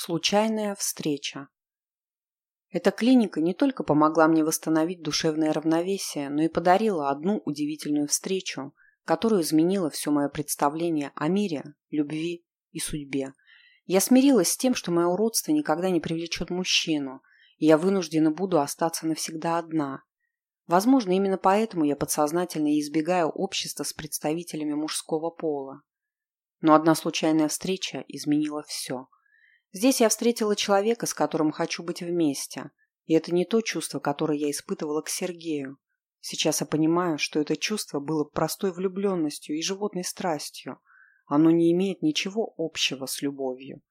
Случайная встреча. Эта клиника не только помогла мне восстановить душевное равновесие, но и подарила одну удивительную встречу, которая изменила все мое представление о мире, любви и судьбе. Я смирилась с тем, что мое уродство никогда не привлечет мужчину, и я вынуждена буду остаться навсегда одна. Возможно, именно поэтому я подсознательно избегаю общества с представителями мужского пола. Но одна случайная встреча изменила все. Здесь я встретила человека, с которым хочу быть вместе. И это не то чувство, которое я испытывала к Сергею. Сейчас я понимаю, что это чувство было простой влюбленностью и животной страстью. Оно не имеет ничего общего с любовью.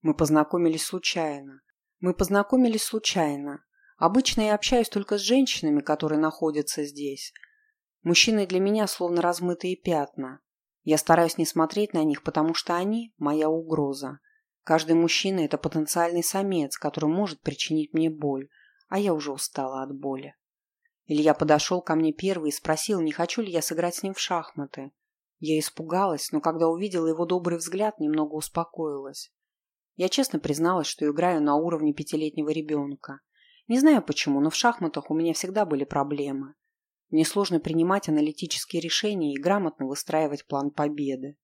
Мы познакомились случайно. Мы познакомились случайно. Обычно я общаюсь только с женщинами, которые находятся здесь. Мужчины для меня словно размытые пятна. Я стараюсь не смотреть на них, потому что они – моя угроза. Каждый мужчина – это потенциальный самец, который может причинить мне боль, а я уже устала от боли. Илья подошел ко мне первый и спросил, не хочу ли я сыграть с ним в шахматы. Я испугалась, но когда увидела его добрый взгляд, немного успокоилась. Я честно призналась, что играю на уровне пятилетнего ребенка. Не знаю почему, но в шахматах у меня всегда были проблемы. Мне сложно принимать аналитические решения и грамотно выстраивать план победы.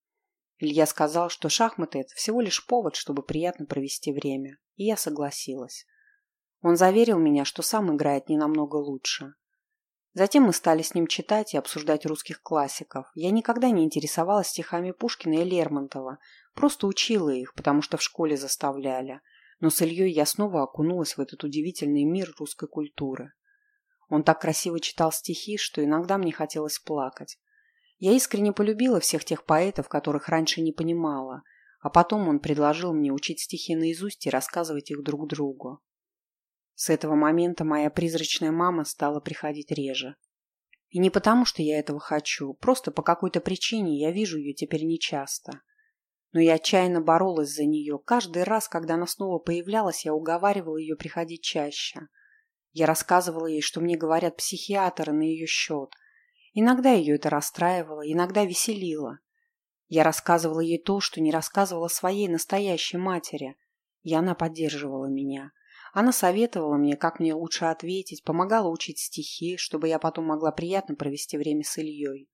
Илья сказал, что шахматы – это всего лишь повод, чтобы приятно провести время, и я согласилась. Он заверил меня, что сам играет не намного лучше. Затем мы стали с ним читать и обсуждать русских классиков. Я никогда не интересовалась стихами Пушкина и Лермонтова, просто учила их, потому что в школе заставляли. Но с Ильей я снова окунулась в этот удивительный мир русской культуры. Он так красиво читал стихи, что иногда мне хотелось плакать. Я искренне полюбила всех тех поэтов, которых раньше не понимала, а потом он предложил мне учить стихи наизусть и рассказывать их друг другу. С этого момента моя призрачная мама стала приходить реже. И не потому, что я этого хочу, просто по какой-то причине я вижу ее теперь нечасто. Но я отчаянно боролась за нее. Каждый раз, когда она снова появлялась, я уговаривала ее приходить чаще. Я рассказывала ей, что мне говорят психиатры на ее счет – Иногда ее это расстраивало, иногда веселило. Я рассказывала ей то, что не рассказывала своей настоящей матери, и она поддерживала меня. Она советовала мне, как мне лучше ответить, помогала учить стихи, чтобы я потом могла приятно провести время с Ильей.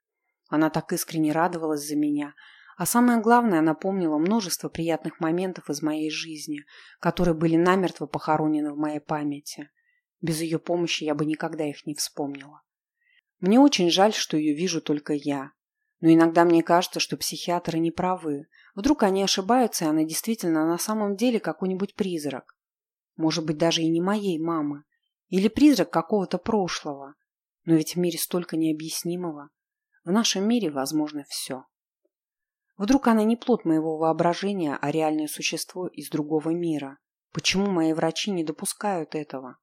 Она так искренне радовалась за меня, а самое главное, она помнила множество приятных моментов из моей жизни, которые были намертво похоронены в моей памяти. Без ее помощи я бы никогда их не вспомнила. Мне очень жаль, что ее вижу только я. Но иногда мне кажется, что психиатры не правы. Вдруг они ошибаются, и она действительно на самом деле какой-нибудь призрак. Может быть, даже и не моей мамы. Или призрак какого-то прошлого. Но ведь в мире столько необъяснимого. В нашем мире возможно все. Вдруг она не плод моего воображения, а реальное существо из другого мира. Почему мои врачи не допускают этого?